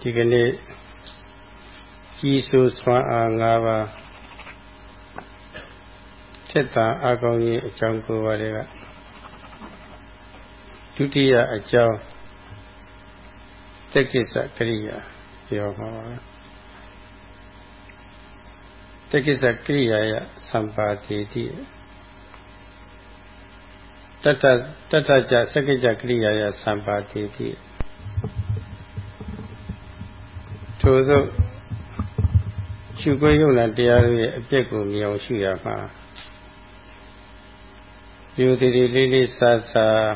ဒီကနေ့ကြီးစိုးစွမ်းအား၅ပါးထက်တာအကောင်းကြီးအကြောင်းကိုပါတွေကဒုတိယအကြောင်းတက္ကိစ္စကရိယာပြောမှာပါတက္ကိစ္စကရိယာယသံပါတိတိတတ္တတတ္တကြစက္ကကြကရိယာယသံပါတိတိ ထို့သောရှုခွင့်ယုံနာတရားတွေရဲ့အပြစ်ကိုမြင်အောင်ရှုရမှာယူတည်တည်လေးလေးစားစား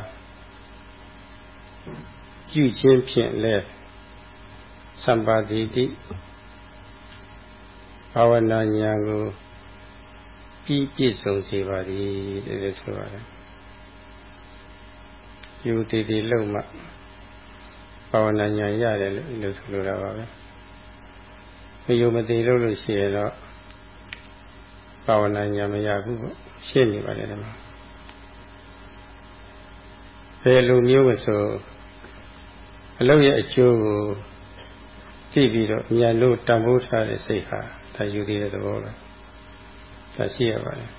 ကြည့်ခြင်းဖြင့်လဲသံပါတိတိဘာဝနာဉာဏ်ကိုပြီးပြည့်စုံစေပါသည်တဲ့ဆိုပါတယ်ယူတည်တည်လုံးမှဘာဝနာဉာဏ်ရတယ်လို့ဆိုလိုတာပါပဲ မယုံမသိလို့လို့ရှိရင်တော့ဘာဝနာညာမရဘူးပေါ့ရှင်းနေပါလေဒီမှာဘယ်လိုမျိုးမဆိုအလုပ်ရဲ့အကျိုးကိုသိပြီးတော့ဉာဏ်လို့တန်ဖိုးထားတဲ့စိတ်ဟာဒါယူသေးတဲ့သဘောပဲဒါရှိရပါတယ်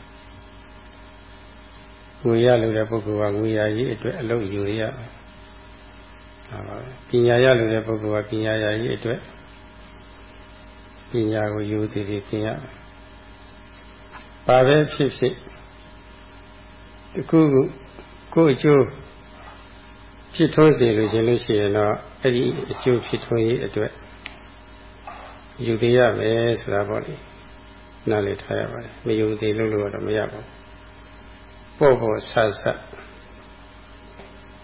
ငွေရလို့တဲ့ပုဂ္ဂိုလ်ကငွေရကြီးအတွက်အလုပ်ယူရပါပဲပညာရလို့တဲ့ပုဂ္ဂိုလ်ကပညာရကြီးအတွက် ပညာကိုယူတည်တည်သင်ရပါပဲဖြစ်ဖြစ်တခုခုကိုယ်အကျိုးဖြစ်ထွန်းစေလို့ရှင်လို့ရှိရင်တော့အဲ့ဒီအကျိုးဖြစ်ထွန်းရေးအတွက်ယူတည်ရမယ်ဆိုတာပေါ့လေနားလည်ထားရပါတယ်မယူတည်လို့လို့တော့မရပါဘူးပေါ့ပေါ့ဆဆ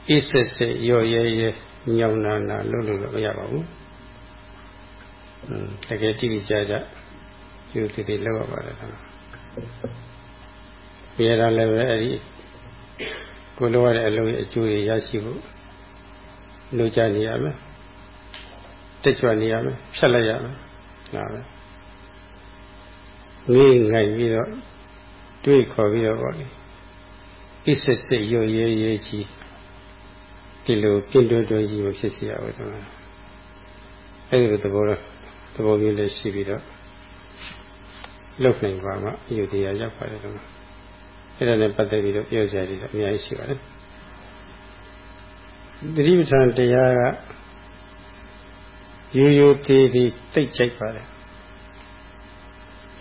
ဣစစ်စစ်ရော့ရဲရဲညောင်နာနာလို့လို့တော့မရပါဘူး တကယ်တိတိကျကျယူတည်တည်လောက်ရပါတယ်ကွာပြရတာလည်းပဲအဲ့ဒီကိုလိုရတဲ့အလုပ်ရဲ့အကျိုးတွေရရှိဖို့လိုချနေရမယ်တက်ကြွနေရမယ်ဖြတ်လိုက်ရမယ်ဒါပဲငေးငိုင်ပြီးတော့တွေးခေါ်ပြီးတော့ပေါ့လေဣစစ်စစ်ရွရဲရဲကြီးဒီလိုပြင်းတွဲတွဲကြီးမဖြစ်စေရဘူးကွာအဲ့ဒီလိုသဘောတော့ သဘောမျိုးလည်းရှိပြီးတော့လုတ်နိုင်ပါမှအယူတရားရောက်ပါတယ်လို့အဲ့ဒါနဲ့ပတ်သက်ပြီးတော့ပြောစရာတွေအများကြီးရှိပါတယ်သတိပဋ္ဌာန်တရားကရိုးရိုးသေးသေးသိကြိုက်ပါတယ်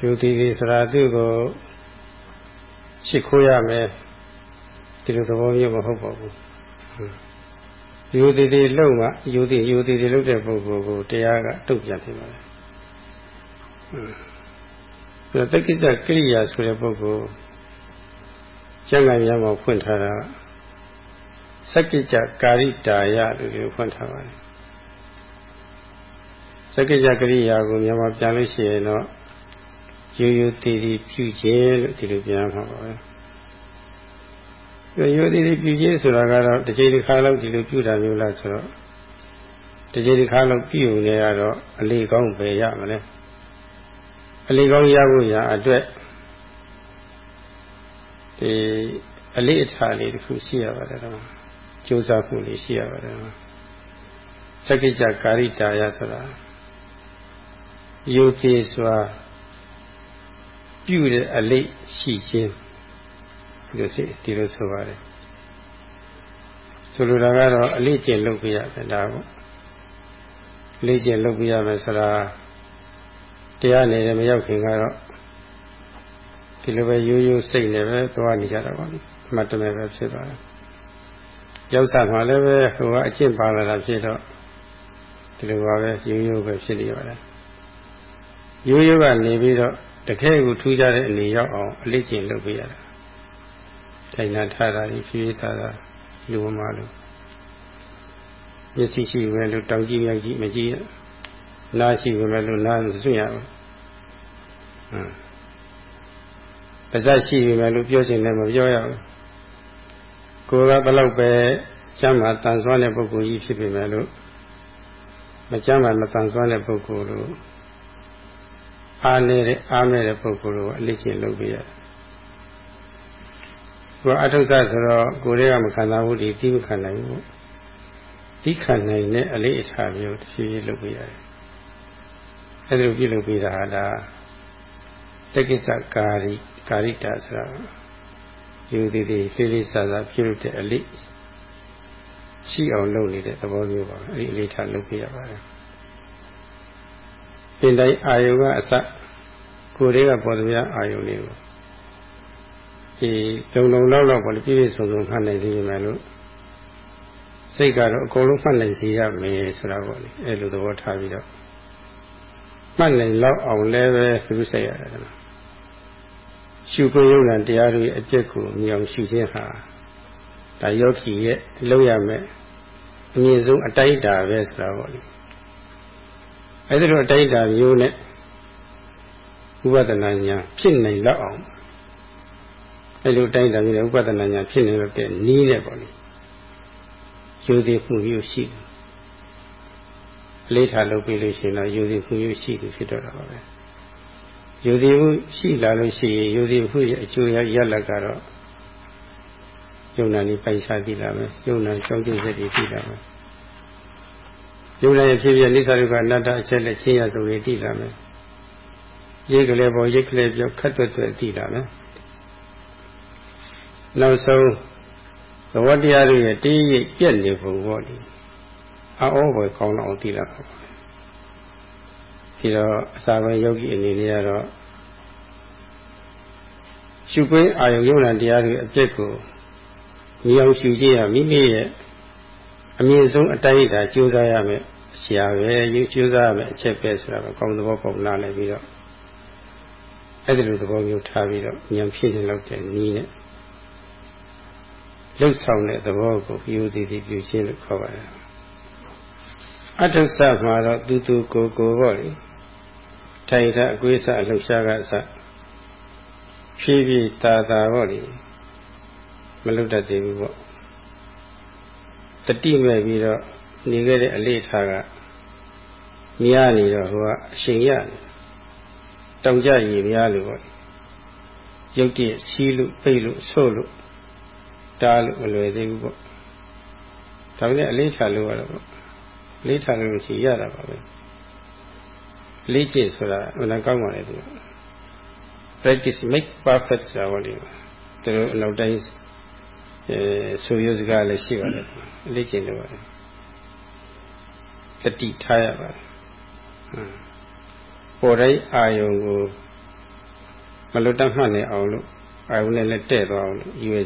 ရိုးသေးသေးဆိုတာသူ့ကိုရှ िख ိုးရမယ်ဒီလိုသဘောမျိုးမဟုတ်ပါဘူး ယူတည်တည်လုံကယူတည်ယူတည်တည်လုံတဲ့ပုဂ္ဂိုလ်ကိုတရားကတုတ်ပြန်နေပါလေ။အဲတက္ကိစ္စကိရိယာဆိုတဲ့ပုဂ္ဂိုလ်ကျမ်းဂန်များမှာဖွင့်ထားတာစက္ကိစ္စကာရိတာယလို့ပြောဖွင့်ထားပါတယ်။စက္ကိစ္စကိရိယာကိုမြန်မာပြန်လို့ရှိရင်တော့ယူယူတည်တည်ပြုခြင်းလို့ဒီလိုပြန်မှာပါပဲ။ ရိုးသေးသေးပြုခြင်းဆိုတာကတော့တစ်ချိန်တစ်ခါလောက်ဒီလိုပြုတာမျိုးလားဆိုတော့တစ်ချိန်တစ်ခါလောက်ပြုနေရတော့အလေးကောင်းပဲရမလဲအလေးကောင်းရဖို့ရအတွက်ဒီအလေးအထားလေးတစ်ခုရှိရပါတယ်တော့ကြိုးစားမှုလေးရှိရပါတယ်စကိကြကာရိတာယဆိုတာယုတ်သေးစွာပြုတဲ့အလေးရှိခြင်း ဒီလိုစိဒီလိုဆိုပါတယ်ဆိုလိုတာကတော့အလေးကျင့်လုပ်ပြရမယ်ဒါပေါ့အလေးကျင့်လုပ်ပြရမယ်ဆိုတာတရားနေတယ်မရောက်ခင်ကတော့ဒီလိုပဲရိုးရိုးစိတ်နဲ့ပဲသွားနေကြတာပေါ့အမှတ်တမဲ့ပဲဖြစ်သွားတယ်ရောက်စားမှလည်းပဲဟိုကအကျင့်ပါလာတာဖြစ်တော့ဒီလိုပါပဲရိုးရိုးပဲဖြစ်နေပါတယ်ရိုးရိုးကနေပြီးတော့တကယ်ကိုထူးခြားတဲ့အနေရောက်အောင်အလေးကျင့်လုပ်ပြရတာ ထိုင်နာထားတာဖြည်းဖြည်းထားတာလူမလို့မျက်စိရှိပဲလို့တောင်ကြည့်မြောက်ကြည့်မကြည့်ရနားရှိပဲလို့နားမစွန့်ရဘူးဟမ်ပါဇက်ရှိပဲလို့ပြောချင်လည်းမပြောရဘူးကိုယ်ကဘလောက်ပဲကျမ်းမာတန်ဆွမ်းတဲ့ပုဂ္ဂိုလ်ကြီးဖြစ်ပေမဲ့လို့မကျမ်းမာမတန်ဆွမ်းတဲ့ပုဂ္ဂိုလ်လို့အားနေတဲ့အားမဲ့တဲ့ပုဂ္ဂိုလ်ကိုအလိကျင့်လုပ်ပြရတယ် ကိုအထုဆဆိုတော့ကိုယ်တွေကမခံစားဘူးဒီတိမခံနိုင်ဘူးဒီခံနိုင်တဲ့အလေးအထားမျိုးတစ်ဖြည်းဖြည်းလုပ်ပေးရတယ်အဲဒါလိုပြုလုပ်ပေးတာဟာဒါတက္ကိစ္စကာရီကာရိတာဆိုတာယူသည်သည်လေးလေးစားစားပြုလုပ်တဲ့အလေးရှိအောင်လုပ်နေတဲ့သဘောမျိုးပါအဲဒီအလေးထားလုပ်ပေးရပါတယ်ပင်တိုင်းအာယုကအစကိုယ်တွေကပေါ်သမျှအာယုလေးကို ဒီလုံလုံလောက်လောက်ပေါ့လေပြည့်ပြည့်စုံစုံမှတ်နိုင်သေးမယ်လို့စိတ်ကတော့အကုန်လုံးမှတ်နိုင်စေရမယ်ဆိုတာပေါ့လေအဲလိုသဘောထားပြီးတော့မှတ်နိုင်လောက်အောင်လည်းပဲသူစိတ်ရတယ်ကွရှုခွင့်ယုံနာတရားတွေအကျက်ကိုမြင်အောင်ရှုခြင်းဟာဒါယောဂီရဲ့လောက်ရမယ်အမြင့်ဆုံးအတိုက်တာပဲဆိုတာပေါ့လေအဲဒီလိုအတိုက်တာမျိုးနဲ့ဥပဒနာညာဖြစ်နိုင်လောက်အောင် အဲလိုတိုက်တာမျိုးနဲ့ဥပဒနာညာဖြစ်နေလို့တဲ့နီးနဲ့ပေါ့လေယူသည်မှုမျိုးရှိတယ်အလေးထားလုပ်ပြီးလို့ရှိရင်တော့ယူသည်မှုမျိုးရှိတယ်ဖြစ်တော့တာပါပဲယူသည်မှုရှိလာလို့ရှိရင်ယူသည်မှုရဲ့အကျိုးရရလတ်ကတော့ယုံနာနေပိုင်စားသိလာမယ်ယုံနာကြောင်းကျိုးစက်တွေသိလာမယ်ယုံနာရဲ့ဖြစ်ဖြစ်နိစ္စဒုက္ခအနတ္တအချက်လက်ချင်းရဆုံးတွေသိလာမယ်ရိတ်ကလေးပေါ်ရိတ်ကလေးပြောခတ်တွတ်တွတ်သိလာမယ် နောက်ဆုံးသဘောတရားတွေရဲ့တင်းရိပ်ပြက်နေပုံပေါ့လေအောဘယ်ကောင်းတော့သိလာပါဘူးဒီတော့အစာပဲယောဂီအနေနဲ့ကတော့ရှုခွင့်အာယုံယုံနာတရားတွေအပြစ်ကိုမြည်အောင်ရှုကြည့်ရမိမိရဲ့အမြင့်ဆုံးအတိုင်းအတာကြိုးစားရမယ်ဆရာပဲယူကြိုးစားရမယ်အချက်ပဲဆိုတာပဲကောင်းသဘောပေါက်လာလိုက်ပြီးတော့အဲ့ဒီလိုသဘောမျိုးထားပြီးတော့ဉာဏ်ဖြစ်နေလောက်တဲ့နည်းနဲ့ လှုပ်ဆောင်တဲ့သဘောကိုယူသည်သည်ပြုခြင်းလို့ခေါ်ပါတယ်အထုဆမှာတော့သူသူကိုကိုပေါ့လေထိုင်တာအကွေးစအလှုပ်ရှားကစဖြည်းဖြည်းတာတာပေါ့လေမလွတ်တတ်သေးဘူးပေါ့တတိမဲ့ပြီးတော့နေခဲ့တဲ့အလေးထားကမြားနေတော့ဟိုကအရှင်ရတောင်ကြရည်များလို့ပေါ့ရုပ်တည်းစီးလို့ပိတ်လို့ဆို့လို့ တားလို့မလွယ်သေးဘူးပေါ့ဒါပေမဲ့အလေးထားလို့ရတော့ပေါ့လေးထားလို့ရှိရတာပါပဲလေးကျင့်ဆိုတာအမှန်ကောင်းပါလေသူ practice make perfect ဆိုတာဟောလေသူတို့အနောက်တိုင်းအဲဆိုရစကားလည်းရှိပါတယ်လေးကျင့်လို့ပါတယ်စတိထားရပါတယ်ပေါ်တိုင်းအာယုံကိုမလွတ်တတ်မှတ်နေအောင်လို့အာယုံနဲ့လည်းတဲ့သွားအောင်လို့ရွယ်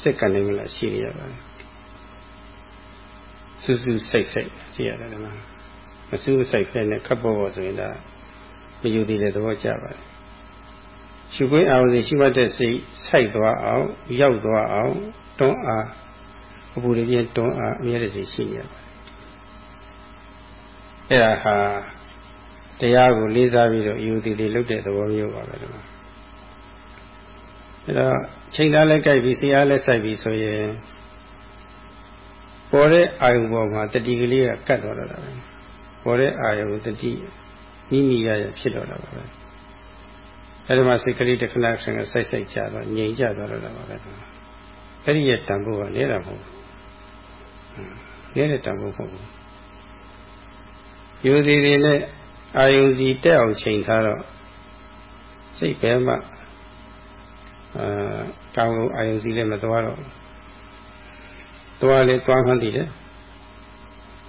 စုစက်ကနေမလားရှိရပါတယ်စူးစူးစိတ်စိတ်ရှိရတယ်ကွာမစူးစိတ်ဖဲနဲ့ခပ်ပေါ်ပေါ်ဆိုရင်ဒါမယူသေးတဲ့သဘောကျပါတယ်ရှုခွင့်အောင်စီရှိမှတ်တဲ့စိတ်စိုက်သွားအောင်ရောက်သွားအောင်တွန်းအားအပူတွေပြင်းတွန်းအားအမြဲတစေရှိနေရပါတယ်အဲ့ဒါဟာတရားကိုလေးစားပြီးတော့ယူသည်လေးလုပ်တဲ့သဘောမျိုးပါပဲကွာ အဲ့တော့ချိန်သားလည်းကြိုက်ပြီးဆရာလည်းစိုက်ပြီးဆိုရင်ပေါ်တဲ့အာယုပေါ်မှာတတိကလေးကကတ်တော့တာပဲပေါ်တဲ့အာယုတတိမိမိရရဖြစ်တော့တာပါပဲအဲဒီမှာစိတ်ကလေးတစ်ခဏခဏစိုက်စိုက်ကြတော့ငြိမ်ကြတော့တာပါပဲအဲ့ဒီရဲ့တန်ဖိုးကနေတာမဟုတ်ဘူးနေတဲ့တန်ဖိုးမဟုတ်ဘူးယူစီတွေနဲ့အာယုစီတက်အောင်ချိန်ထားတော့စိတ်ပဲမှ အာကောင်းလို့အာယုစီလည်းမသွားတော့သွားလေသွားမှန်းသိတယ်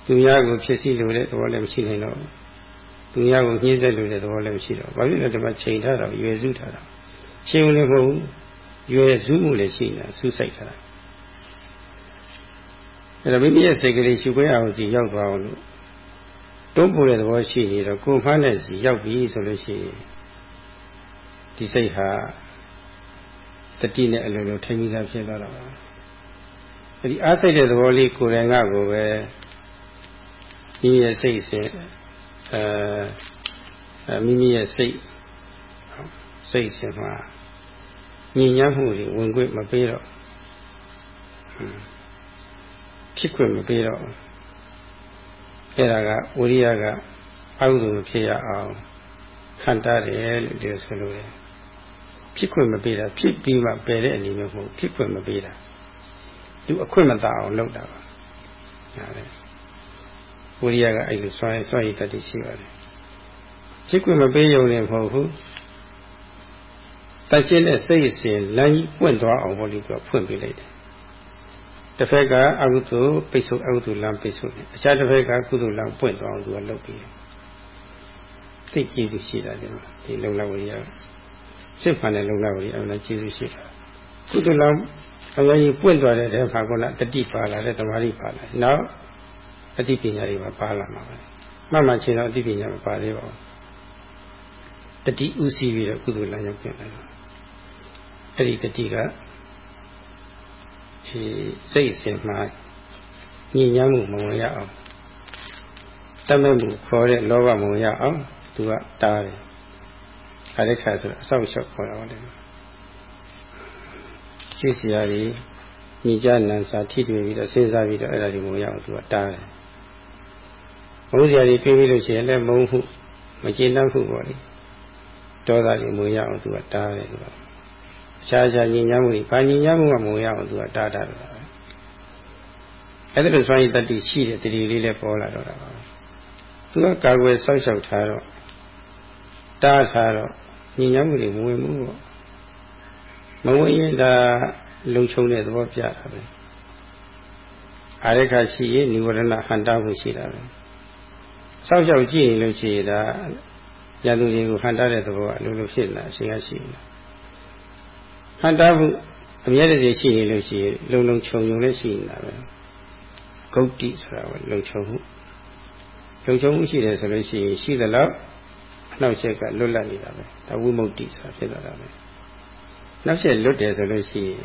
သူများကိုဖြစ်စီလို့တဲ့သဘောလည်းမရှိနိုင်တော့သူများကိုညှင်းဆက်လို့တဲ့သဘောလည်းမရှိတော့ဘာဖြစ်လို့ဒီမှာချိန်ထားတော့ရွယ်စုထားတာချိန်လည်းမဟုတ်ဘူးရွယ်စုမှုလည်းရှိနေတာစူးစိုက်ထားတာအဲ့တော့မိမိရဲ့စိတ်ကလေးရှုခွင့်အောင်စီရောက်သွားအောင်လို့တွန်းပို့တဲ့သဘောရှိနေတော့ကိုယ်ဖမ်းတဲ့စီရောက်ပြီဆိုလို့ရှိရင်ဒီစိတ်ဟာ တတိနဲ့အလိုလိုထိမိတာဖြစ်သွားတော့ဒီအားစိတ်တဲ့သဘောလေးကိုယ်တိုင်ကကိုပဲမိမိရဲ့စိတ်စဉ်အဲမိမိရဲ့စိတ်စိတ်စဉ်မှာညဉ့်ညမ်းမှုတွေဝင်ခွင့်မပေးတော့ဖြစ်ခွင့်မပေးတော့အဲ့ဒါကဝိရိယကအဟုသူဖြစ်ရအောင်ခံတားတယ်လို့ပြောဆိုလို့ရတယ် ဖြစ်ခွင့်မပေးတာဖြစ်ပြီးမှပယ်တဲ့အနေမျိုးမဟုတ်ဖြစ်ခွင့်မပေးတာသူအခွင့်မသာအောင်လုပ်တာပါဝိရိယကအဲ့လိုစွမ်းစွမ်းရည်တတ်ရှိပါတယ်ဖြစ်ခွင့်မပေးရုံနဲ့မဟုတ်ဘူးတချင်းတဲ့စိတ်အစဉ်လမ်းကြီးပွင့်သွားအောင်ဘောလိကဖွင့်ပေးလိုက်တယ်တစ်ဖက်ကအကုသိုလ်ပိတ်ဆို့အကုသိုလ်လမ်းပိတ်ဆို့တယ်အခြားတစ်ဖက်ကကုသိုလ်လမ်းပွင့်သွားအောင်သူကလုပ်ပြီးတယ်သိကြည့်လို့ရှိတာဒီလုံလဝရိယ စစ်မှန်တဲ့လုံလဝရိယအမှန်ကြည့်လို့ရှိတာကုသိုလ်လမ်းအများကြီးပွင့်သွားတဲ့တဲ့ခါကတတိပါလာတဲ့တမာတိပါလာနောက်အတိပညာတွေမှာပါလာမှာပဲမှတ်မှချင်းတော့အတိပညာမပါသေးပါဘူးတတိဥစီပြီးတော့ကုသိုလ်လမ်းရောက်ပြန်တယ်အဲ့ဒီတတိကဒီစိတ်အစဉ်မှာညဉ့်ညမ်းမှုမဝင်ရအောင်တတ်မဲ့မှုခေါ်တဲ့လောဘမဝင်ရအောင်သူကတားတယ် ခါတဲ့ခါဆိုအဆောက်အအုံခေါ်တော့တယ်ရှိစရာကြီးညီကြနန်စာထိတွေ့ပြီးတော့စဉ်းစားပြီးတော့အဲ့ဒါဒီမဝင်ရအောင်သူကတားတယ်မုန်းစရာကြီးတွေးပြီးလို့ရှိရင်လည်းမုန်းမှုမကျေနပ်မှုပေါ့လေဒေါသကြီးမဝင်ရအောင်သူကတားတယ်သူကအခြားခြားညဉ့်ညမ်းမှုတွေဘာညဉ့်ညမ်းမှုကမဝင်ရအောင်သူကတားတာတော့အဲ့ဒါလိုစွမ်းရည်တတ္တိရှိတဲ့တတိလေးလည်းပေါ်လာတော့တာပါသူကကာကွယ်ဆောက်ရှောက်ထားတော့ တားထားတော့ညဉ့်ညမ်းမှုတွေမဝင်ဘူးပေါ့မဝင်ရင်ဒါလုံချုံတဲ့သဘောပြတာပဲအာရခရှိရင်និဝရဏဟန်တာမှုရှိတာပဲဆောက်ရှောက်ကြည့်ရင်လို့ရှိရင်ဒါရန်သူတွေကိုဟန်တာတဲ့သဘောကအလိုလိုဖြစ်လာအရှင်ကရှိနေတာဟန်တာမှုအမြဲတည်းရှိနေလို့ရှိရင်လုံလုံခြုံခြုံလည်းရှိနေတာပဲဂုတ်တိဆိုတာကလုံခြုံမှုလုံခြုံမှုရှိတယ်ဆိုလို့ရှိရင်ရှိသလောက် အနောက်ချက်ကလွတ်လပ်နေတာပဲဒါဝိမု ക്തി ဆိုတာဖြစ်သွားတာပဲနောက်ချက်လွတ်တယ်ဆိုလို့ရှိရင်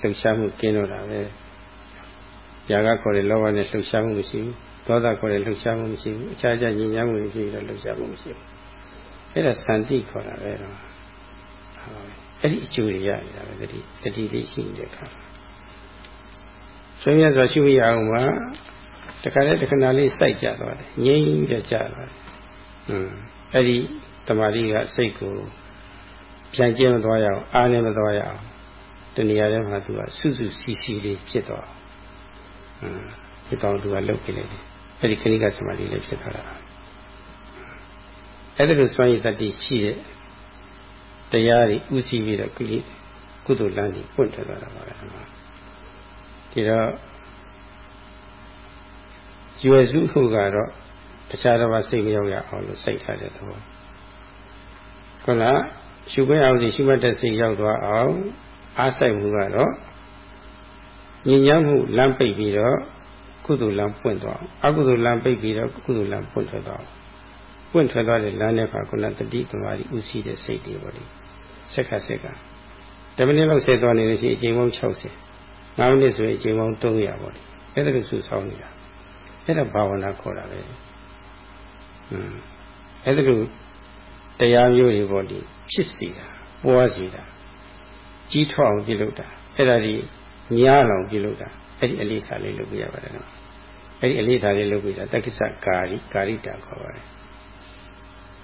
လှုပ်ရှားမှုကင်းတော့တာပဲຢာကခေါ်တဲ့လောဘနဲ့လှုပ်ရှားမှုမရှိဘူးဒေါသခေါ်တဲ့လှုပ်ရှားမှုမရှိဘူးအခြားခြားညီညာမှုမရှိတော့လှုပ်ရှားမှုမရှိဘူးအဲ့ဒါစံတိခေါ်တာပဲတော့အဲ့ဒီအကျိုးတွေရနေတာပဲတတိတတိလေးရှိနေတဲ့အခါဆွေးမြတ်စွာရှုရအောင်မှာတခါလေတခဏလေးစိုက်ကြသွားတယ်ငြိမ့်တဲ့ကြသွားတယ်อืม အဲ့ဒီတမာတိကစိတ်ကိုပြန်ကျင်းမသွားရအောင်အားနဲ့မသွားရအောင်တဏှာထဲမှာသူကစွစွစီစီလေးဖြစ်သွားอืมဒီကောင်သူကလုတ်ပြလိုက်တယ်အဲ့ဒီခဏိကသမာဓိလေးဖြစ်သွားတာအဲ့ဒါလိုစွမ်းရည်တတ္တိရှိတဲ့တရားတွေဥသိပြီးတော့ကုလိကုသိုလ်လမ်းကြီးပွင့်ထွက်သွားတာပါပဲဒီတော့ရွယ်စုမှုကတော့ တခြားတစ်ပါးစိတ်မရောက်ရအောင်လို့စိတ်ထားတဲ့သဘောခုနရှုခွင့်အောင်စီရှုမှတ်တဲ့စိတ်ရောက်သွားအောင်အားဆိုင်မှုကတော့ညဉ့်ညမ်းမှုလမ်းပိတ်ပြီးတော့ကုသိုလ်လမ်းပွင့်သွားအောင်အကုသိုလ်လမ်းပိတ်ပြီးတော့ကုသိုလ်လမ်းပွင့်ထွက်သွားအောင်ပွင့်ထွက်သွားတဲ့လမ်းတဲ့အခါခုနတတိတမာရီဥသိတဲ့စိတ်တွေပေါ့လေစက္ခစက္ခ10မိနစ်လောက်ဆက်သွားနေလို့ရှိရင်အချိန်ပေါင်း60 9မိနစ်ဆိုရင်အချိန်ပေါင်း300ပေါ့လေအဲ့ဒါလိုစုဆောင်းနေတာအဲ့ဒါဘာဝနာခေါ်တာပဲอืม အဲ့ဒါလိုတရားမျိုးတွေပေါ့လေဖြစ်စီတာပွားစီတာကြီးထွားအောင်ပြုလုပ်တာအဲ့ဒါဒီညားအောင်ပြုလုပ်တာအဲ့ဒီအလေးထားလေးလုပ်ပြရပါတယ်နော်အဲ့ဒီအလေးထားလေးလုပ်ပြတာတက္ကိစ္စကာရီကာရိတာခေါ်ပါတယ်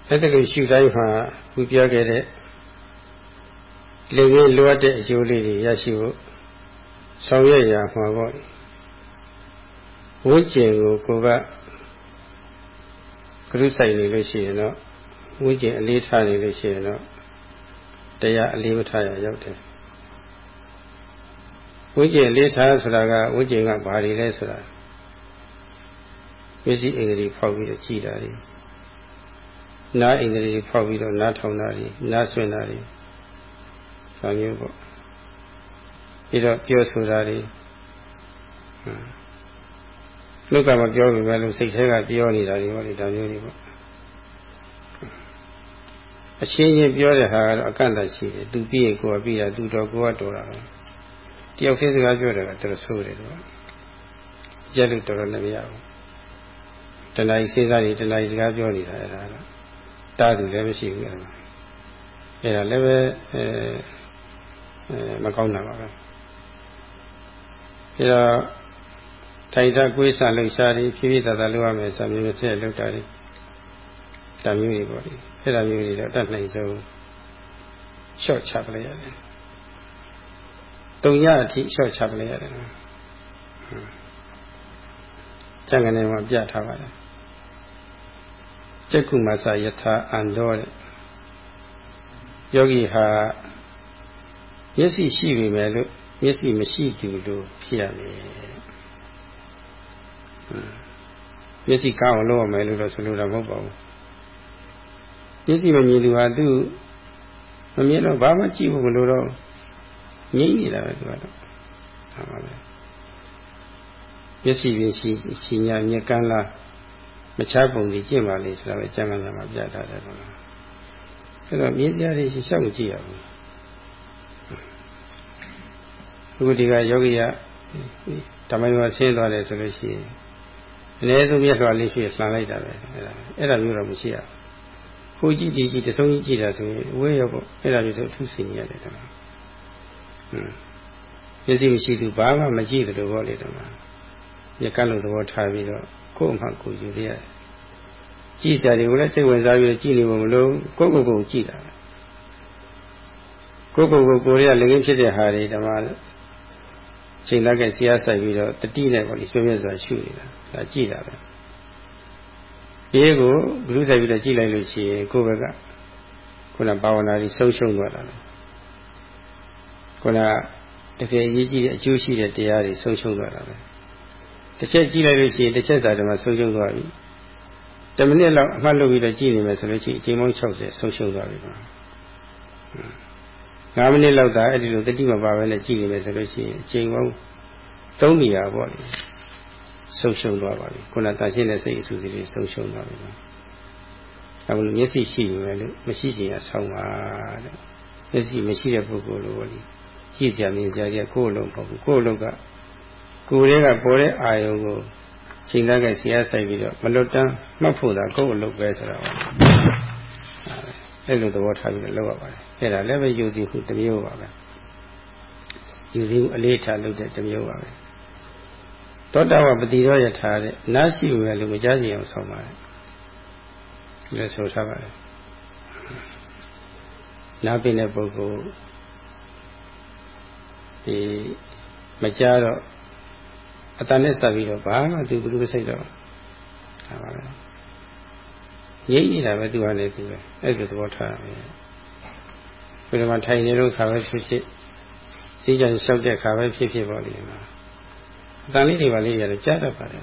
အဲ့ဒါလိုရှုတိုင်းမှာခုပြခဲ့တဲ့လေငယ်လိုအပ်တဲ့အကျိုးလေးတွေရရှိဖို့ဆောင်ရွက်ရမှာပေါ့ဝိကျင်ကိုကိုက ကရုစိုက်နေလို့ရှိရင်တော့ဝိကျင်အလေးထားနေလို့ရှိရင်တော့တရားအလေးမထားရရောက်တယ်ဝိကျင်အလေးထားဆိုတာကဝိကျင်ကဘာတွေလဲဆိုတာမျက်စိအင်္ဂလိပ်ဖောက်ပြီးတော့ကြည်တာတွေနားအင်္ဂလိပ်ဖောက်ပြီးတော့နားထောင်တာတွေနားဆွင့်တာတွေဆောင်မျိုးပေါ့ပြီးတော့ပြောဆိုတာတွေ လူကမပြောပြီပဲလို့စိတ်ထဲကပြောနေတာတွေပေါ့လေဒါမျိုးတွေပေါ့အချင်းချင်းပြောတဲ့ဟာကတော့အကန့်အသတ်ရှိတယ်သူပြီးရင်ကိုယ်ကပြီးတာသူတော့ကိုယ်ကတော်တာပဲတယောက်သေးစကားပြောတယ်ကတော်ဆိုးတယ်တော့ရက်လို့တော်တော်လည်းမရဘူးတဏှာကြီးစေးစားတွေတဏှာကြီးစကားပြောနေတာအဲ့ဒါကတားသူလည်းမရှိဘူးအဲ့ဒါအဲ့ဒါလည်းပဲအဲမကောင်းတာပါပဲဒါတော့ ထိုင်တာကိုယ်စားလှုပ်ရှားပြီးဖြည်းဖြည်းသာသာလုပ်ရမယ်ဆိုမျိုးဆက်လုပ်တာလေဒါမျိုးတွေပေါ့လေအဲ့ဒါမျိုးတွေတော့တတ်နိုင်ဆုံးရှော့ချပလိုက်ရတယ်တုံရအထိရှော့ချပလိုက်ရတယ်ကျန်ကနေမှာပြထားပါတယ်ကျက်ကုမသယထာအန္တောတဲ့ယောဂီဟာမျက်စိရှိပြီမယ်လို့မျက်စိမရှိသူလို့ဖြစ်ရမယ် မျက်စိကောင်းအောင်လုပ်ရမယ်လို့တော့ဆိုလိုတာမဟုတ်ပါဘူးမျက်စိမမြင်သူဟာသူမမြင်တော့ဘာမှကြည့်ဖို့မလိုတော့ငြိမ့်နေတာပဲသူကတော့ဟာပါပဲမျက်စိပင်ရှိရှိညာမျက်ကန်းလားမချပုံကြီးကျင့်ပါလေဆိုတာပဲကျမ်းဂန်မှာပြထားတယ်ကောအဲ့တော့မြင်စရာတွေရှောက်မကြည့်ရဘူးအခုဒီကယောဂီကဓမ္မယုံဆင်းသွားတယ်ဆိုလို့ရှိရင် အနည်းဆုံးမျက်လွှာလေးရှိလှန်လိုက်တာပဲအဲ့ဒါအဲ့ဒါမျိုးတော့မရှိရဘူးခိုးကြည့်ကြည့်ကြည့်တဆုံးကြီးကြည့်တာဆိုရင်ဝေးရောပေါ့အဲ့ဒါမျိုးတော့အထူးစိတ်ရတယ်တမဟွန်းမျက်စိမရှိသူဘာမှမကြည့်တယ်လို့ပြောလေတမရကလို့သဘောထားပြီးတော့ကိုယ်မှကိုယ်ယူရရတယ်ကြည့်ကြတယ်ကိုလည်းစိတ်ဝင်စားပြီးကြည့်နေဖို့မလို့ကိုယ့်ကိုယ်ကိုကြည့်တာကိုယ့်ကိုယ်ကိုကိုယ်ရလည်းငင်းဖြစ်တဲ့ဟာတွေဓမ္မ ချိန်လက်ကဆရာဆိုင်ပြီးတော့တတိနဲ့ပေါ့ဒီဆွေးမြဲစွာရှုနေတာဒါကြည့်တာပဲဒီကိုဘုရုဆိုင်ပြီးတော့ကြည့်လိုက်လို့ရှိရင်ကိုယ့်ဘက်ကခုနဘာဝနာကြီးဆုံးရှုံးသွားတာလေခုနတကယ်အရေးကြီးတဲ့အကျိုးရှိတဲ့တရားတွေဆုံးရှုံးသွားတာပဲတစ်ချက်ကြည့်လိုက်လို့ရှိရင်တစ်ချက်စာတည်းမှာဆုံးရှုံးသွားပြီ10မိနစ်လောက်အမှတ်လုပ်ပြီးတော့ကြည့်နေမယ်ဆိုလို့ရှိရင်အချိန်ပေါင်း60ဆုံးရှုံးသွားပြီကွာ 9မိနစ်လောက်သာအဲ့ဒီလိုတတိမပါဘဲနဲ့ကြည့်နေမယ်ဆိုလို့ရှိရင်အချိန်ပေါင်း3နေရာပေါ့လေဆုံးရှုံးသွားပါပြီခုနတန်ရှင်းတဲ့စိတ်အဆူစီလေးဆုံးရှုံးသွားပြီကွာဒါမလို့မျက်စိရှိပြီလေမရှိချင်ရဆောင်းပါတဲ့မျက်စိမရှိတဲ့ပုဂ္ဂိုလ်လိုပေါ့လေကြည့်စရာမြင်စရာကြီးကိုယ့်အလုံးပေါ့ဘူးကိုယ့်အလုံးကကိုယ်တွေကပေါ်တဲ့အာယုံကိုချိန်သားကဆရာဆိုင်ပြီးတော့မလွတ်တမ်းမှတ်ဖို့သာကိုယ့်အလုပ်ပဲဆိုတာပါ အဲ့လိုသဘောထားပြီးတော့လုပ်ရပါတယ်အဲ့ဒါလည်းပဲယူစီခုတစ်မျိုးပါပဲယူစီအလေးထားလုပ်တဲ့တစ်မျိုးပါပဲသောတာပတိရောယထာတဲ့နားရှိဝင်လို့မကြားကြည့်အောင်ဆောင်ပါတယ်ဒီလိုဆိုထားပါတယ်နားပင်တဲ့ပုဂ္ဂိုလ်ဒီမကြားတော့အတန်နဲ့ဆက်ပြီးတော့ဘာမှသူဘုရားစိတ်တော့ဟာပါပဲ ရိပ်နေတာပဲသူကလည်းသူပဲအဲ့ဒီသဘောထားရမယ်ဘယ်မှာထိုင်နေလို့ခါပဲဖြစ်ဖြစ်စီးကြလျှောက်တဲ့ခါပဲဖြစ်ဖြစ်ပေါ့ဒီမှာအတန်လေးတွေပါလေးရတယ်ကြားတတ်ပါတယ်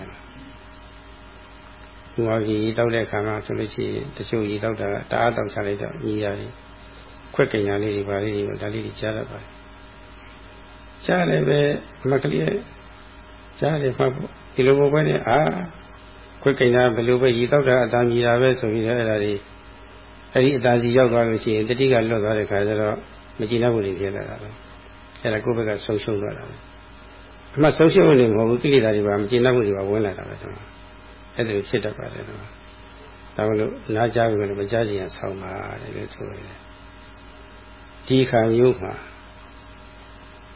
ဘုရားကြီးရေတောက်တဲ့ခါမှာဆိုလို့ရှိရင်တချို့ရေတောက်တာတအားတောက်ချလိုက်တော့ညီရတယ်ခွက်ကင်ညာလေးတွေပါလေးတွေဒါလေးတွေကြားတတ်ပါတယ်ကြားလည်းပဲမကလေးကြားတယ်မှတ်ဖို့ဒီလိုပုံပဲနဲ့အာ ခွက်ကင်တာဘယ်လိုပဲရည်တော့တာအတာမြည်တာပဲဆိုပြီးတော့အဲ့ဒါတွေအဲ့ဒီအတာစီရောက်သွားလို့ရှိရင်တတိကလွတ်သွားတဲ့ခါကျတော့မကြည်နှပ်ဖို့တွေဖြစ်လာတာပဲအဲ့ဒါကိုယ့်ဘက်ကဆုံးရှုံးသွားတာပဲအမှဆုံးရှုံးနေမဟုတ်ဘူးကိလေသာတွေပါမကြည်နှပ်ဖို့တွေပါဝင်လာတာပဲတော့အဲ့ဒါလိုဖြစ်တတ်ပါတယ်တော့ဒါမလို့နားကြားပြီလို့မကြားကြရင်ဆောင်းပါတယ်လို့ဆိုရတယ်ဒီခါမျိုးမှာ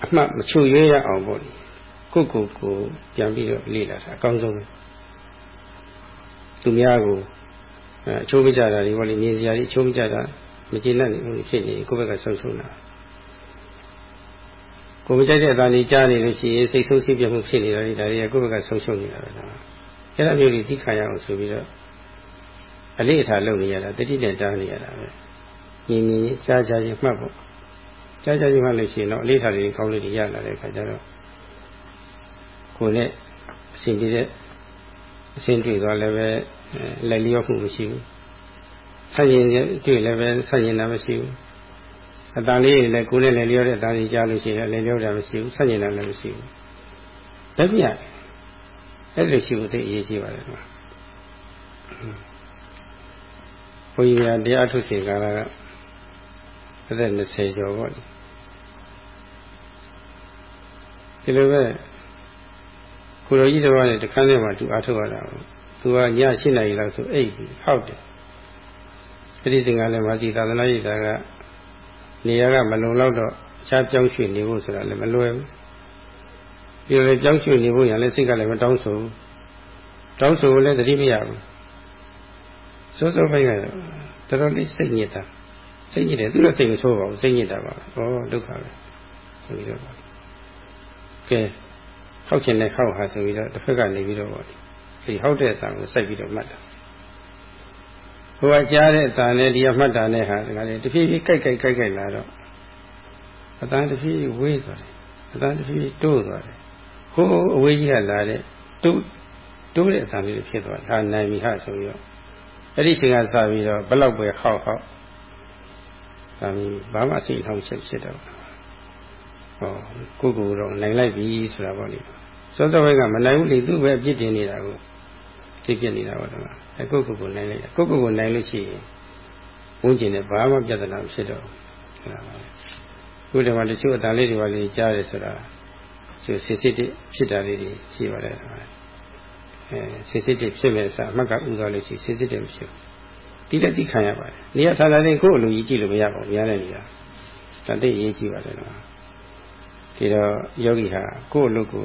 အမှတ်မချွေရရအောင်ပေါ့လေကိုယ့်ကိုယ်ကိုပြန်ပြီးတော့လေ့လာတာအကောင်းဆုံးပဲ သူများကိုအချိုးမကြတာတွေဘောလေမြင်စရာတွေအချိုးမကြတာမကျေနပ်နေဘူးဖြစ်နေကိုယ့်ဘက်ကဆုပ်ဆုံးတာကိုမကြိုက်တဲ့အတန်ကြီးကြားနေလို့ရှိရင်စိတ်ဆိုးစိတ်ပြတ်မှုဖြစ်နေတာတွေဒါတွေကကိုယ့်ဘက်ကဆုံးရှုံးနေတာပဲဒါအဲ့ဒါမျိုးတွေသိခံရအောင်ဆိုပြီးတော့အလေးအထားလုပ်နေရတာတတိနဲ့တားနေရတာပဲမြင်မြင်ကြားကြားချင်းမှတ်ဖို့ကြားကြားချင်းမှတ်လို့ရှိရင်တော့အလေးထားတွေကောင်းလေးတွေရလာတဲ့အခါကျတော့ကိုယ်နဲ့အစဉ်ပြေတဲ့ အစဉ်တွေ့သွားလည်းပဲလက်လျော့မှုမရှိဘူးဆက်ရင်တွေ့လည်းပဲဆက်ရင်လည်းမရှိဘူးအတန်လေးလည်းကိုယ်နဲ့လက်လျော့တဲ့အတန်ကြီးကြားလို့ရှိရင်လက်လျော့တာမရှိဘူးဆက်ရင်လည်းမရှိဘူးလက်ပြအဲ့လိုရှိဖို့သိအရေးကြီးပါတယ်ကွာဘုရားတရားထုတ်ချိန်ကာလကအသက်20ကျော်ပေါ့ဒီလိုပဲ ကိုလိုကြီးတော်နဲ့တခန်းထဲမှာသူအားထုတ်ရတာသူကည8နာရီလောက်ဆိုအိပ်ပြီးဟောက်တယ်အဲ့ဒီစင်ကလည်းမကြီးသာသနာ့ရေးတာကနေရာကမလုံလောက်တော့အခြားပြောင်းရွှေ့နေဖို့ဆိုတာလည်းမလွယ်ဘူးဒီလိုပြောင်းရွှေ့နေဖို့ရလည်းစိတ်ကလည်းမတောင်းဆိုဘူးတောင်းဆိုလည်းသတိမရဘူးစိုးစိုးပိုင်းကတော့တော်တော်လေးစိတ်ညစ်တာစိတ်ညစ်တယ်သူတို့စိတ်မဆိုးပါဘူးစိတ်ညစ်တာပါဩဒုက္ခပဲဆိုပြီးတော့ကဲ ခောက်ချင်တဲ့ခောက်ဟာဆိုပြီးတော့တစ်ဖက်ကနေပြီးတော့ပေါ့ဒီဟုတ်တဲ့အတန်ကိုစိုက်ပြီးတော့မှတ်တာဟိုကကြားတဲ့အတန်နဲ့ဒီကမှတ်တာနဲ့ဟာဒီကလေးတဖြည်းဖြည်းကြိုက်ကြိုက်ကြိုက်ကြိုက်လာတော့အတန်တဖြည်းဖြည်းဝေးသွားတယ်အတန်တဖြည်းဖြည်းတိုးသွားတယ်ဟိုအဝေးကြီးကလာတဲ့တိုးတိုးတဲ့အတန်လေးဖြစ်သွားတယ်ဟာနိုင်ပြီဟာဆိုပြီးတော့အဲ့ဒီချိန်ကစပြီးတော့ဘလောက်ပဲဟောက်ဟောက်ဒါမျိုးဘာမှစိတ်ထောင်ချက်ဖြစ်တော့ ဟောကိုကိုတော့နိုင်လိုက်ပြီဆိုတာပေါ့လေစောစောဘက်ကမနိုင်ဘူးလေသူ့ပဲအပြစ်တင်နေတာကိုသိပြနေတာပေါ့ဒီမှာအခုကိုကိုနိုင်လိုက်ကိုကိုကိုနိုင်လို့ရှိရင်ဝန်းကျင်နဲ့ဘာမှပြဿနာဖြစ်တော့ဟုတ်လားခုတည်းမှာတချို့အတန်လေးတွေပါလေးကြားတယ်ဆိုတာဆိုစစ်စစ်ဖြစ်တာလေးတွေရှိပါတယ်အဲစစ်စစ်ဖြစ်မဲ့အစားအမှတ်ကဥသွားလို့ရှိစစ်စစ်မဖြစ်ဘူးတိလက်တိခံရပါတယ်နေရာဌာနတွေကိုအလိုကြီးကြည့်လို့မရပါဘူးများတဲ့နေရာတတိရေးကြည့်ပါတယ်နော် ဒီတော့ယောဂီဟာကိုယ့်အလုပ်ကို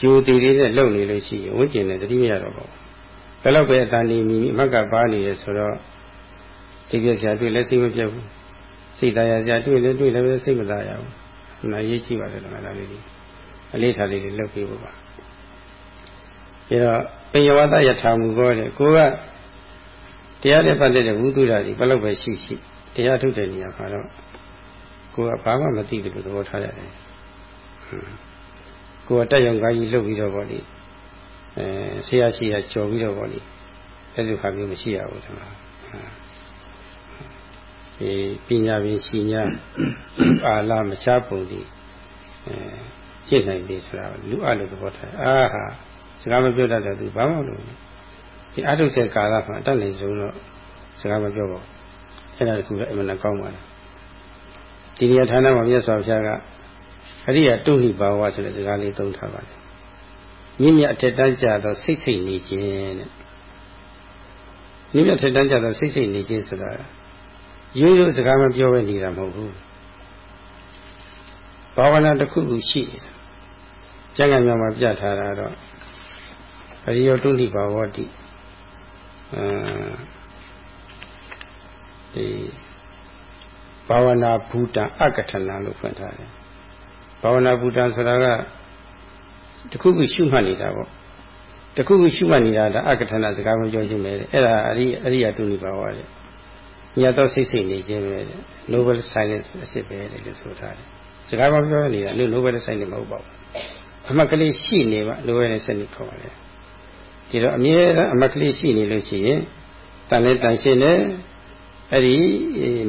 ဂျိုတီလေးနဲ့လုပ်နေလို့ရှိရင်ဝိကျင်နဲ့တတိမရတော့ပါဘူးဘယ်တော့ပဲအတန်ဒီမိမိအမှတ်ကပါနေရဆိုတော့စိတ်ပြစရာတွေ့လည်းစိတ်မပြတ်ဘူးစိတ်သားရစရာတွေ့လည်းတွေ့လည်းစိတ်မသားရဘူး။နာရေးကြည့်ပါတယ်တော့ဒါလေးကြီးအလေးထားလေးတွေလုပ်ပြီးဖို့ပါ။ပြီးတော့ပင်ယဝတယထာမူကောတဲ့ကိုကတရားနဲ့ပတ်သက်တဲ့ဝိသုဒ္ဓကြီးဘယ်လောက်ပဲရှိရှိတရားထုတ်တဲ့နေရာမှာတော့ ကိုကဘာမှမသိတယ်လို့သဘောထားရတယ်။ကိုကတက်ရုံကားကြီးလုပ်ပြီးတော့ဗောလေအဲဆရာရှိရကြော်ပြီးတော့ဗောလေအဲ့လိုခါမျိုးမရှိရဘူးဒီမှာဒီပညာပင်ရှိညာအာလာမချပုံဒီအဲကျင့်နိုင်ပြီဆိုတာလူအလိုသဘောထားအာဟာစကားမပြောတတ်တဲ့သူဘာမှမလုပ်ဘူးဒီအထုတဲ့ကာလမှာအတတ်နိုင်ဆုံးတော့စကားမပြောပါဘူးအဲ့ဒါတခုလည်းအမှန်ကောင်းပါလား ဒီနေရာဌာနမှာမြတ်စွာဘုရားကအရိယာတုဟိဘာဝဆိုတဲ့စကားလေးသုံးထားပါတယ်မြင့်မြတ်အထက်တန်းကြတော့စိတ်စိတ်နေခြင်းတဲ့မြင့်မြတ်ထက်တန်းကြတော့စိတ်စိတ်နေခြင်းဆိုတာရိုးရိုးစကားမပြောဘဲနေတာမဟုတ်ဘူးဘာဝနာတစ်ခုခုရှိနေတာကျမ်းဂန်များမှာပြထားတာတော့အရိယောတုလိဘာဝတိအဲဒီ ဘာဝနာဘူတံအကထဏလို့ဖွင့်ထားတယ်ဘာဝနာဘူတံဆိုတာကတခုခုရှုမှတ်နေတာပေါ့တခုခုရှုမှတ်နေတာဒါအကထဏစကားမပြောခြင်းပဲအဲ့ဒါအရိအရိယတုလိဘာဝတဲ့ညတော့စိတ်စိတ်နေခြင်းပဲ noble silence အစ်စ်ပဲလို့ဆိုထားတယ်စကားမပြောနေတာလို့ noble silence မဟုတ်ပါဘူးအမှတ်ကလေးရှိနေမှ noble silence ခေါ်ပါတယ်ဒီတော့အမြဲတမ်းအမှတ်ကလေးရှိနေလို့ရှိရင်တန်လဲတန်ရှင်းတယ် အဲ့ဒီ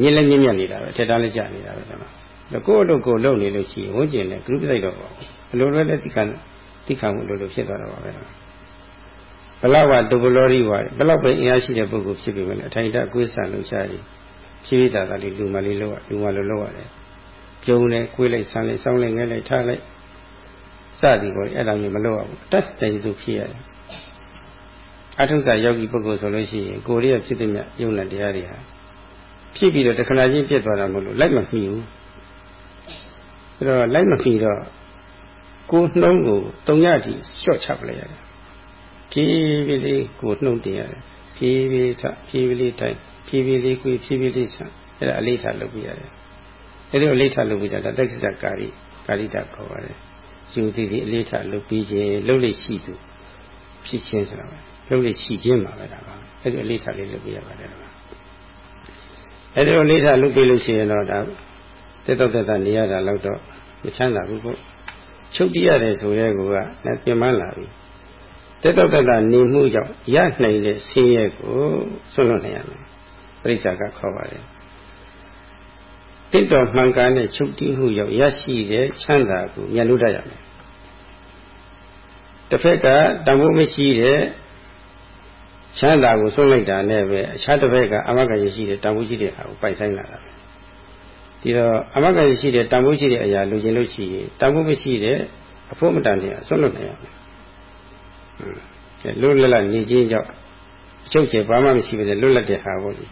မြင့်လည်းမြင့်မြတ်နေတာပဲထက်တန်းလည်းကြနေတာပဲကျွန်တော်ကိုယ့်အလုပ်ကိုလုပ်နေလို့ရှိရင်ဝန်းကျင်နဲ့ group စိုက်တော့ပါဘူးဘလို့လဲလည်းသိခံသိခံမှုလို့လို့ဖြစ်သွားတော့ပါပဲဘလောက်ကဒုဗလောရီဝါဘလောက်ပဲအင်အားရှိတဲ့ပုဂ္ဂိုလ်ဖြစ်ပြီမလဲအထိုင်တအကွေးဆန်လို့ရှားရင်ဖြည်းဖြည်းသာသာလေးလူမလေးလောက်လူမလိုလောက်ရတယ်ပြုံးနေကွေးလိုက်ဆန်လိုက်စောင်းလိုက်ငဲလိုက်ထားလိုက်စသည်ပေါ်အဲ့ဒါမျိုးမလုပ်ရဘူးတတ်တယ်သူဖြစ်ရတယ်အထုစာယောဂီပုဂ္ဂိုလ်ဆိုလို့ရှိရင်ကိုယ်ရဲ့ဖြစ်တဲ့မြတ်ယုံနဲ့တရားတွေဟာ ဖြစ်ပြီးတော့တခဏချင်းပြတ်သွားတာမဟုတ်လို့လိုက်မမှီဘူးအဲ့တော့လိုက်မမှီတော့ကိုနှုံးကိုတုံရတိလျှော့ချပလိုက်ရတယ်ဖြည်းဖြည်းလေးကိုနှုံးတင်ရတယ်ဖြည်းဖြည်းထဖြည်းဖြည်းလေးထိုင်ဖြည်းဖြည်းလေးကိုဖြည်းဖြည်းလေးဆန်အဲ့ဒါအလေးထားလုပ်ပြရတယ်အဲ့ဒီအလေးထားလုပ်ပြတာတက်က္ကစကာရီကာရိတာခေါ်ပါတယ်ယူသည်ဒီအလေးထားလုပ်ပြီးခြင်းလုပ်လို့ရှိသူဖြစ်ခြင်းဆိုတာပဲလုပ်လို့ရှိခြင်းပါပဲဒါပါအဲ့ဒီအလေးထားလေးလုပ်ပြရပါတယ်ဒါ အဲ့ဒီအလေးထားလုပ်ပြလို့ရှိရင်တော့ဒါတက်တော့တက်တာနေရတာတော့မချမ်းသာဘူးပေါ့ချုပ်ပြရတယ်ဆိုရဲကပြင်ပန်းလာပြီတက်တော့တက်တာနေမှုကြောင့်ရနိုင်တဲ့ဆင်းရဲကိုဆွလွတ်နိုင်ရမယ်ပရိစ္ဆာကခေါ်ပါတယ်တိတော်မှန်ကန်တဲ့ချုပ်တီးမှုကြောင့်ရရှိတဲ့ချမ်းသာကိုမျက်လို့တတ်ရမယ်တစ်ဖက်ကတန်ဖိုးမရှိတဲ့ ချမ်းသာကိုဆွလိုက်တာနဲ့ပဲအခြားတစ်ဖက်ကအမဂ္ဂရရှိတဲ့တန်ဖိုးရှိတဲ့ဟာကိုပိုက်ဆိုင်လာတာပဲဒီတော့အမဂ္ဂရရှိတဲ့တန်ဖိုးရှိတဲ့အရာလိုချင်လို့ရှိရင်တန်ဖိုးမရှိတဲ့အဖို့မတန်တဲ့အဆွလွတ်နိုင်ရမယ်လွတ်လပ်လပ်နေခြင်းကြောင့်အချုပ်ချယ်ဘာမှမရှိဘဲလွတ်လပ်တဲ့ဟာပေါ့လေ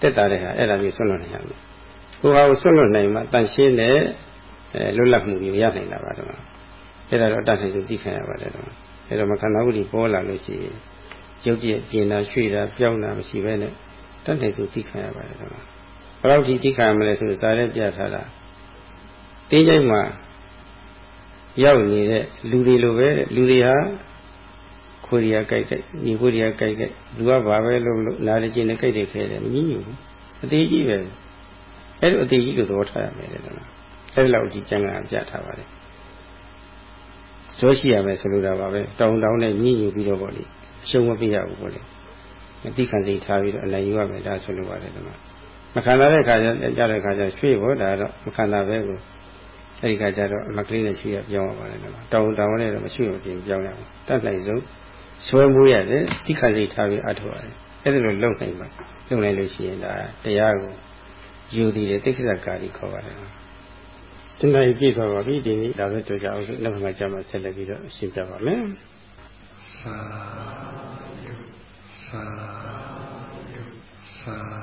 တက်တာတဲ့ဟာအဲ့ဒါမျိုးဆွလွတ်နိုင်ရမယ်ကိုဟာကိုဆွလွတ်နိုင်မှတန်ရှင်းတဲ့အဲလွတ်လပ်မှုမျိုးရနိုင်တာပါတော့အဲ့ဒါတော့တတ်နိုင်သူသိခံရပါတယ်တော့အဲ့တော့မခန္ဓာဝိပေါ်လာလို့ရှိရင် ရုပ်ကြည့်ပြင်တာရွှေ့တာပြောင်းတာမရှိဘဲနဲ့တတ်နိုင်သူသိခံရပါတယ်တော့ဘယ်လောက်ထိသိခံရမလဲဆိုဇာတဲ့ပြထားတာတင်းချိုင်းမှာရောက်နေတဲ့လူတွေလိုပဲလူတွေဟာခိုးရီယာကြိုက်တဲ့ညီခိုးရီယာကြိုက်တဲ့လူကဘာပဲလုပ်လို့နားရချင်းနဲ့ကြိုက်တယ်ခဲတယ်မကြီးညူဘူးအသေးကြီးပဲအဲ့လိုအသေးကြီးကိုသဘောထားရမယ်တဲ့နော်အဲ့လောက်ကြီးကျန်ကပြထားပါတယ်ဇောရှိရမယ်ဆိုလိုတာပါပဲတောင်းတောင်းနဲ့ညှိညူပြီးတော့ပေါ့လေအ ရှုံးမပေးရဘူးပေါ့လေအတိခံစိတ်ထားပြီးတော့အနိုင်ယူရမယ်ဒါဆိုလိုပါတယ်ဒီမှာမခံစားတဲ့ခါကျကြတဲ့ခါကျရွှေ့ဖို့ဒါတော့မခံစားပဲကိုအဲ့ဒီခါကျတော့အမကလေးနဲ့ရွှေ့ရပြောင်းရပါတယ်ဒီမှာတောင်းတောင်းနဲ့တော့မရွှေ့မပြင်ပြောင်းရအောင်တတ်နိုင်ဆုံးဆွဲမှုရတယ်တိခါစိတ်ထားပြီးအထောက်ရတယ်အဲ့ဒါလိုလုံနိုင်ပါလုံနိုင်လို့ရှိရင်ဒါတရားကိုယူတည်တဲ့တိက္ခဏကာရီခေါ်ပါတယ်ဒီနေ့ပြည့်သွားပါပြီဒီနေ့ဒါပဲတွေ့ကြအောင်နောက်ခါမှကြာမှဆက်လက်ပြီးတော့ရှင်းပြပါမယ် สาธุสาธุสาธุ